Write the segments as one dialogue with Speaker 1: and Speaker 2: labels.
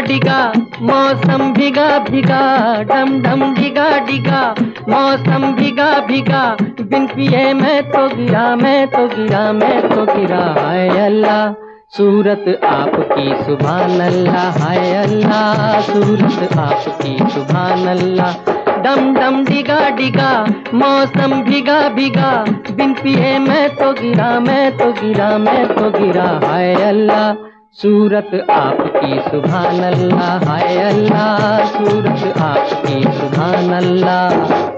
Speaker 1: डिगा, मौसम भिगा भिगा, डम डम डिगा डिगा, मौसम भिगा भिगा, बिन पिए मैं तो गिरा, मैं तो गिरा, मैं तो गिरा, हाय अल्लाह, सूरत आपकी सुभान अल्लाह हाय अल्लाह, सूरत आपकी सुभान अल्लाह डम डम डिगा डिगा, मौसम भिगा भिगा, बिन पिए मैं तो गिरा, मैं तो गिरा, मैं तो गिरा, हाय अल्लाह, सूरत आपकी सुभान अल्लाह हाय अल्लाह सूरत आपकी सुभान अल्लाह।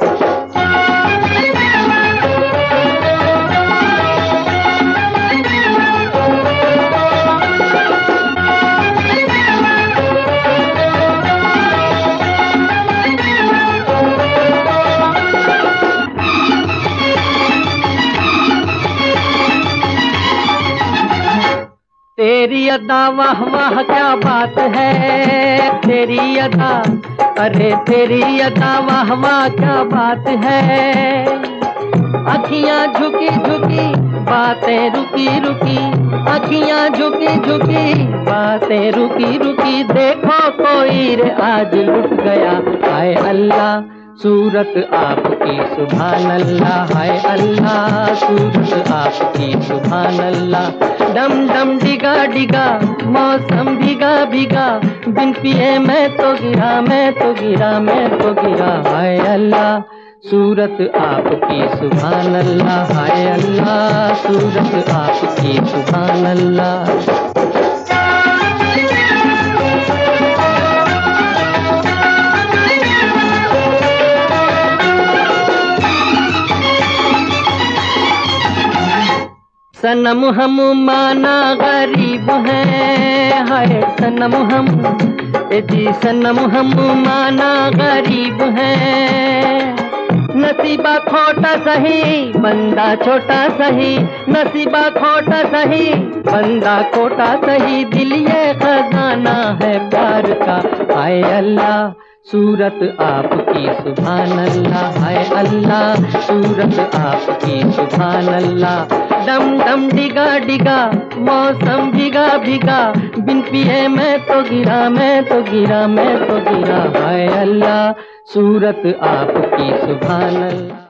Speaker 1: तेरी अदा वाह वाह क्या बात है? तेरी अदा, अरे तेरी अदा वाह वाह क्या बात है? अखियाँ झुकी झुकी बातें रुकी रुकी, अखियाँ झुकी झुकी बातें रुकी रुकी, देखो कोई रे आज लुट गया, हाय अल्लाह। सूरत आपकी सुभान अल्लाह हाय अल्लाह। सूरत आपकी सुभान अल्लाह डम डम डिगा डिगा, मौसम भिगा भिगा। बिन पिए मैं तो गिरा, मैं तो गिरा, मैं तो गिरा। हाय अल्लाह, सूरत आपकी सुभान अल्लाह हाय अल्लाह। सूरत आपकी सुभान अल्लाह सनम हम माना गरीब हैं। हाय सनम हम जी सनम हम माना गरीब हैं। नसीबा खोटा सही, बंदा छोटा सही। नसीबा खोटा सही, बंदा खोटा सही। दिल ये खजाना है प्यार का। हाय अल्लाह सूरत आपकी सुभान अल्लाह हाय अल्लाह। सूरत आपकी सुभान अल्लाह डम डम डिगा डिगा, मौसम भिगा भिगा। बिन पिए मैं तो गिरा, मैं तो गिरा, मैं तो गिरा। हाय अल्लाह, सूरत आपकी सुभान अल्लाह